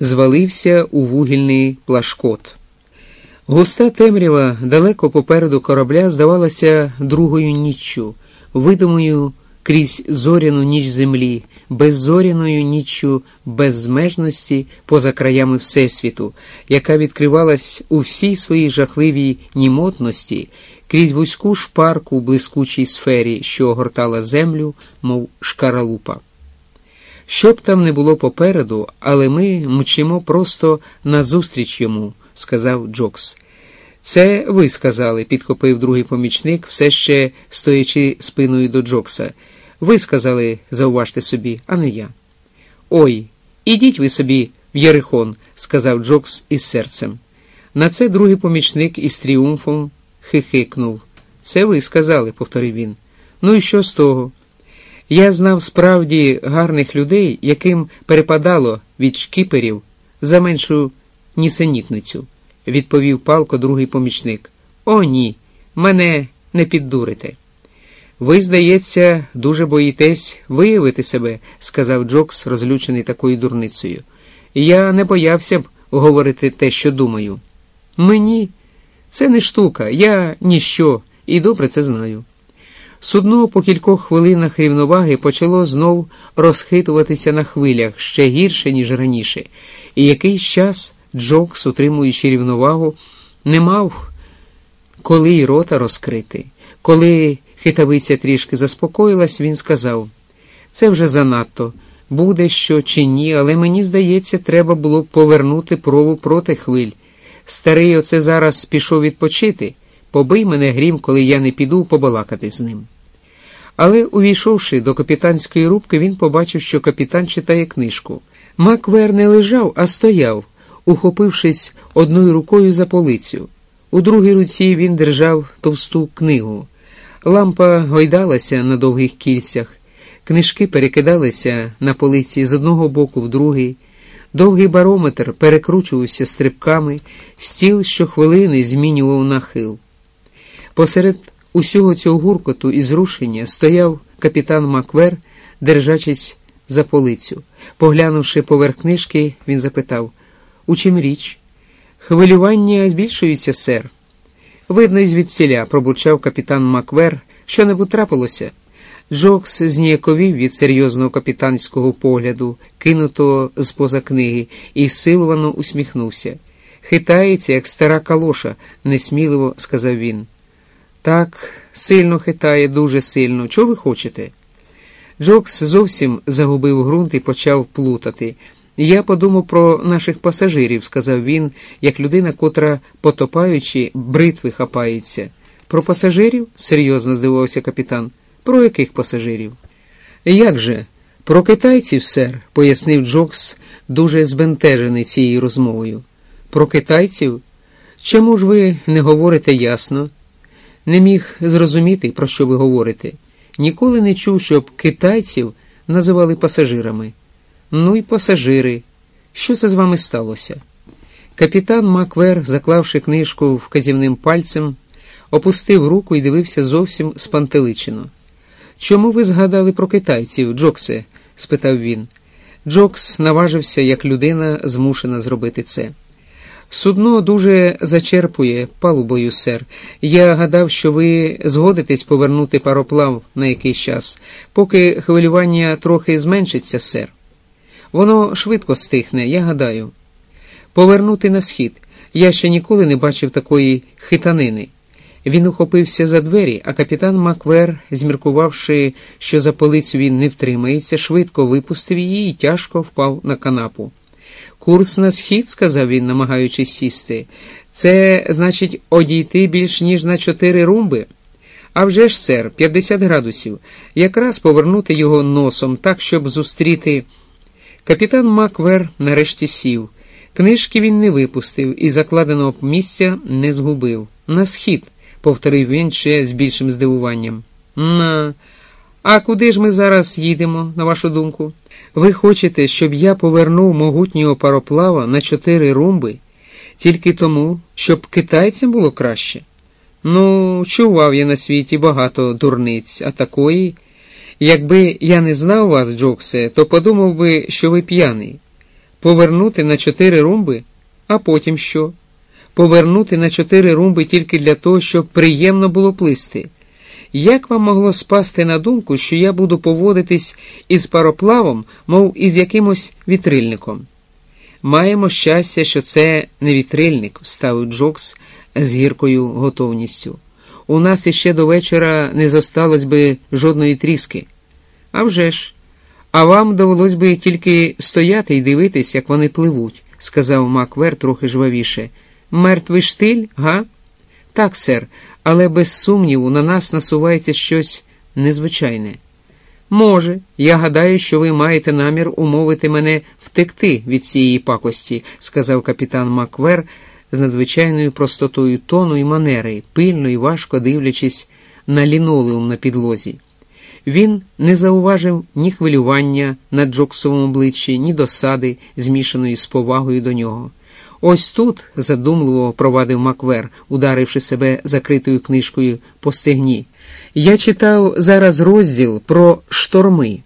звалився у вугільний плашкот. Густа темрява далеко попереду корабля здавалася другою ніччю, видимою крізь зоряну ніч землі, беззоряною ніччю безмежності поза краями Всесвіту, яка відкривалась у всій своїй жахливій німотності крізь вузьку шпарку у блискучій сфері, що огортала землю, мов шкаралупа. Що б там не було попереду, але ми мчимо просто назустріч йому, сказав Джокс. Це ви сказали, підхопив другий помічник, все ще стоячи спиною до Джокса. Ви сказали, зауважте собі, а не я. Ой, ідіть ви собі в Єрихон, сказав Джокс із серцем. На це другий помічник із тріумфом хихикнув. Це ви сказали, повторив він. Ну і що з того? Я знав справді гарних людей, яким перепадало від шкіперів за меншу нісенітницю, відповів палко другий помічник. О, ні, мене не піддурите. Ви, здається, дуже боїтесь виявити себе, сказав Джокс, розлючений такою дурницею. Я не боявся б говорити те, що думаю. Мені це не штука, я ніщо і добре це знаю. Судно по кількох хвилинах рівноваги почало знов розхитуватися на хвилях ще гірше, ніж раніше, і якийсь час Джокс, утримуючи рівновагу, не мав коли й рота розкрити. Коли хитавиця трішки заспокоїлась, він сказав: Це вже занадто, буде що чи ні, але мені здається, треба було повернути прову проти хвиль. Старий оце зараз пішов відпочити. Побий мене грім, коли я не піду побалакати з ним. Але, увійшовши до капітанської рубки, він побачив, що капітан читає книжку. Маквер не лежав, а стояв, ухопившись одною рукою за полицю. У другій руці він держав товсту книгу. Лампа гойдалася на довгих кільцях, книжки перекидалися на полиці з одного боку в другий. Довгий барометр перекручувався стрибками, стіл щохвилини змінював нахил. Посеред усього цього гуркоту і зрушення стояв капітан Маквер, держачись за полицю. Поглянувши поверх книжки, він запитав У чим річ? Хвилювання збільшується, сер. Видно, із звідсіля, пробурчав капітан Маквер, що не трапилося. Джокс зніяковів від серйозного капітанського погляду, кинутого з поза книги, і силовано усміхнувся. Хитається, як стара калоша, несміливо сказав він. Так, сильно хитає, дуже сильно. Чого ви хочете? Джокс зовсім загубив ґрунт і почав плутати. Я подумав про наших пасажирів, сказав він, як людина, котра, потопаючи, бритви хапається. Про пасажирів? серйозно здивувався капітан. Про яких пасажирів? Як же? Про китайців, сер, пояснив Джокс, дуже збентежений цією розмовою. Про китайців? Чому ж ви не говорите ясно? Не міг зрозуміти, про що ви говорите. Ніколи не чув, щоб китайців називали пасажирами. Ну і пасажири. Що це з вами сталося? Капітан Маквер, заклавши книжку вказівним пальцем, опустив руку і дивився зовсім спантеличено. Чому ви згадали про китайців, Джоксе? спитав він. Джокс наважився, як людина змушена зробити це. Судно дуже зачерпує палубою, сер. Я гадав, що ви згодитесь повернути пароплав на якийсь час, поки хвилювання трохи зменшиться, сер. Воно швидко стихне, я гадаю. Повернути на схід. Я ще ніколи не бачив такої хитанини. Він ухопився за двері, а капітан Маквер, зміркувавши, що за полицю він не втримається, швидко випустив її і тяжко впав на канапу. Курс на схід, сказав він, намагаючись сісти, це значить одійти більш ніж на чотири румби. А вже ж, сер, 50 градусів, якраз повернути його носом так, щоб зустріти. Капітан Маквер нарешті сів. Книжки він не випустив і закладеного місця не згубив. На схід повторив він ще з більшим здивуванням. На. А куди ж ми зараз їдемо, на вашу думку? Ви хочете, щоб я повернув могутнього пароплава на чотири румби, тільки тому, щоб китайцям було краще? Ну, чував я на світі багато дурниць, а такої. Якби я не знав вас, Джоксе, то подумав би, що ви п'яний. Повернути на чотири румби, а потім що? Повернути на чотири румби тільки для того, щоб приємно було плисти. Як вам могло спасти на думку, що я буду поводитись із пароплавом, мов із якимось вітрильником? Маємо щастя, що це не вітрильник, вставив Джокс з гіркою готовністю. У нас іще до вечора не зосталось би жодної тріски. А вже ж, а вам довелось би тільки стояти і дивитись, як вони пливуть, сказав Маквер трохи жвавіше. Мертвий штиль, га? Так, сер, але без сумніву на нас насувається щось незвичайне. Може, я гадаю, що ви маєте намір умовити мене втекти від цієї пакості, сказав капітан Маквер з надзвичайною простотою тону і манери, пильно і важко дивлячись на лінолеум на підлозі. Він не зауважив ні хвилювання на Джоксовому обличчі, ні досади, змішаної з повагою до нього. Ось тут, задумливо провадив Маквер, ударивши себе закритою книжкою по стегні. Я читав зараз розділ про шторми.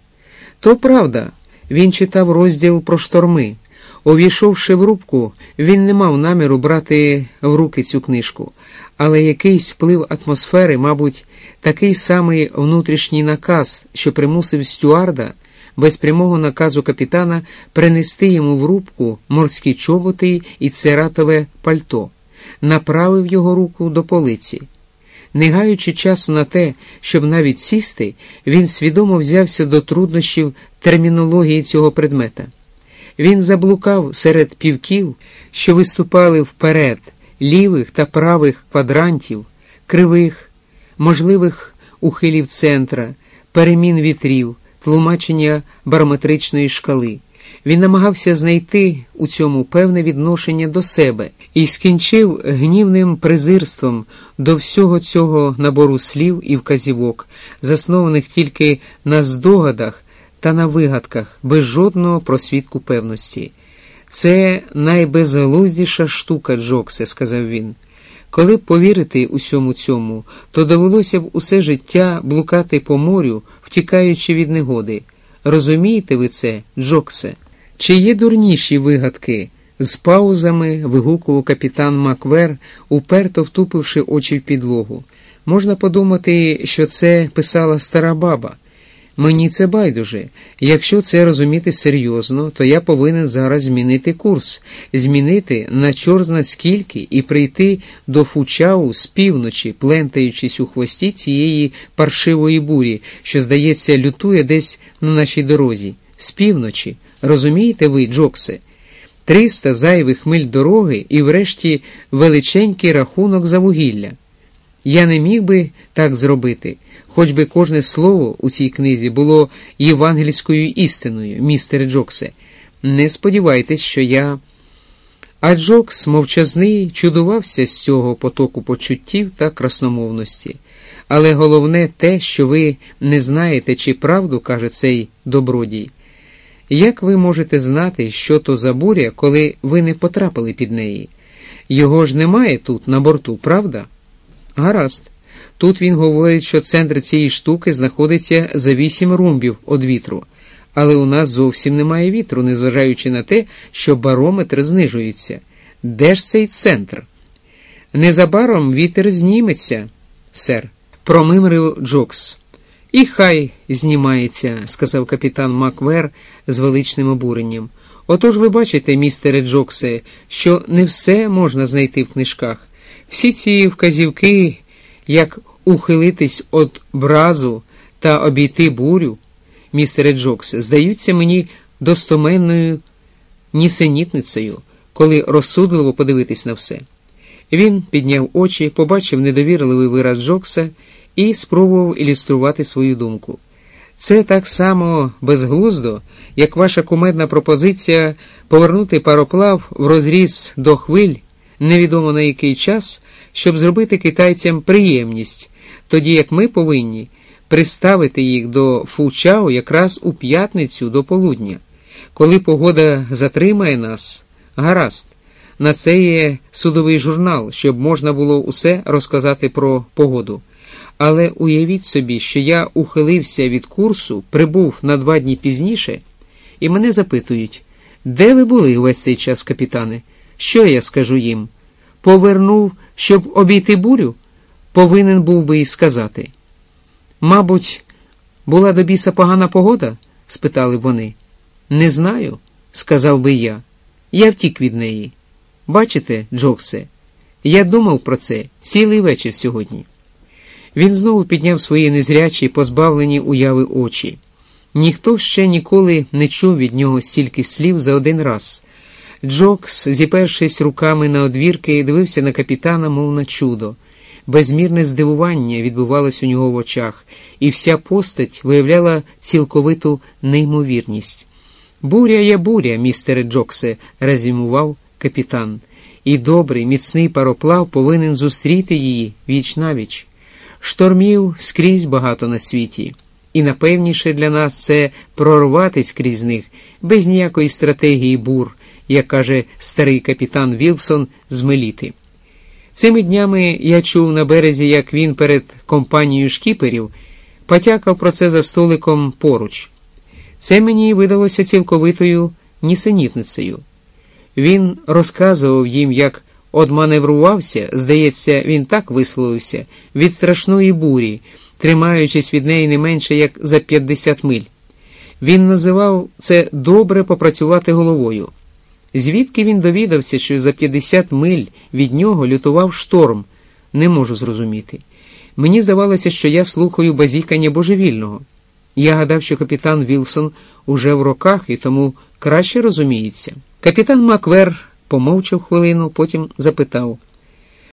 То правда, він читав розділ про шторми. Увійшовши в рубку, він не мав наміру брати в руки цю книжку, але якийсь вплив атмосфери, мабуть, такий самий внутрішній наказ, що примусив стюарда без прямого наказу капітана принести йому в рубку морські чоботи і цератове пальто, направив його руку до полиці. Не гаючи часу на те, щоб навіть сісти, він свідомо взявся до труднощів термінології цього предмета. Він заблукав серед півків, що виступали вперед, лівих та правих квадрантів, кривих, можливих ухилів центра, перемін вітрів, тлумачення барометричної шкали. Він намагався знайти у цьому певне відношення до себе і скінчив гнівним презирством до всього цього набору слів і вказівок, заснованих тільки на здогадах та на вигадках, без жодного просвідку певності. Це найбезглуздіша штука, Джоксе, сказав він. Коли б повірити усьому цьому, то довелося б усе життя блукати по морю, втікаючи від негоди. Розумієте ви це, Джоксе? Чи є дурніші вигадки? З паузами вигукував капітан Маквер, уперто втупивши очі в підлогу. Можна подумати, що це писала стара баба. Мені це байдуже. Якщо це розуміти серйозно, то я повинен зараз змінити курс, змінити на чорзна скільки і прийти до Фучау з півночі, плентаючись у хвості цієї паршивої бурі, що, здається, лютує десь на нашій дорозі. З півночі. Розумієте ви, Джоксе? Триста зайвих миль дороги і, врешті, величенький рахунок за вугілля. Я не міг би так зробити, хоч би кожне слово у цій книзі було євангельською істиною, містере Джоксе. Не сподівайтесь, що я. А Джокс, мовчазний, чудувався з цього потоку почуттів та красномовності. Але головне те, що ви не знаєте, чи правду каже цей добродій. Як ви можете знати, що то за буря, коли ви не потрапили під неї? Його ж немає тут, на борту, правда? Гаразд. Тут він говорить, що центр цієї штуки знаходиться за вісім румбів від вітру, але у нас зовсім немає вітру, незважаючи на те, що барометр знижується. Де ж цей центр? Незабаром вітер зніметься, сер, промимрив Джокс. І хай знімається, сказав капітан Маквер з величним обуренням. Отож ви бачите, містере Джоксе, що не все можна знайти в книжках. Всі ці вказівки, як ухилитись від бразу та обійти бурю, містере Джоксе, здаються мені достоменною нісенітницею, коли розсудливо подивитись на все. Він підняв очі, побачив недовірливий вираз Джокса і спробував ілюструвати свою думку. Це так само безглуздо, як ваша кумедна пропозиція повернути пароплав в розріз до хвиль, невідомо на який час, щоб зробити китайцям приємність, тоді як ми повинні приставити їх до Фучао якраз у п'ятницю до полудня. Коли погода затримає нас, гаразд, на це є судовий журнал, щоб можна було усе розказати про погоду. Але уявіть собі, що я ухилився від курсу, прибув на два дні пізніше, і мене запитують, Де ви були увесь цей час, капітане? Що я скажу їм? Повернув, щоб обійти бурю? Повинен був би і сказати. Мабуть, була до біса погана погода? спитали вони. Не знаю, сказав би я. Я втік від неї. Бачите, Джоксе, я думав про це цілий вечір сьогодні. Він знову підняв свої незрячі, позбавлені уяви очі. Ніхто ще ніколи не чув від нього стільки слів за один раз. Джокс, зіпершись руками на одвірки, дивився на капітана, мов на чудо. Безмірне здивування відбувалось у нього в очах, і вся постать виявляла цілковиту неймовірність. Буря є буря, містере Джоксе, резюмував капітан, і добрий, міцний пароплав повинен зустріти її віч навіч. Штормів скрізь багато на світі, і напевніше для нас це прорватись крізь них без ніякої стратегії бур, як каже старий капітан Вілсон з Меліти. Цими днями я чув на березі, як він перед компанією шкіперів потякав про це за столиком поруч. Це мені видалося цілковитою нісенітницею. Він розказував їм, як одманеврувався, здається, він так висловився, від страшної бурі, тримаючись від неї не менше як за 50 миль. Він називав це добре попрацювати головою. Звідки він довідався, що за 50 миль від нього лютував шторм, не можу зрозуміти. Мені здавалося, що я слухаю базікання божевільного. Я гадав, що капітан Вілсон уже в роках і тому краще розуміється. Капітан Маквер помовчав хвилину, потім запитав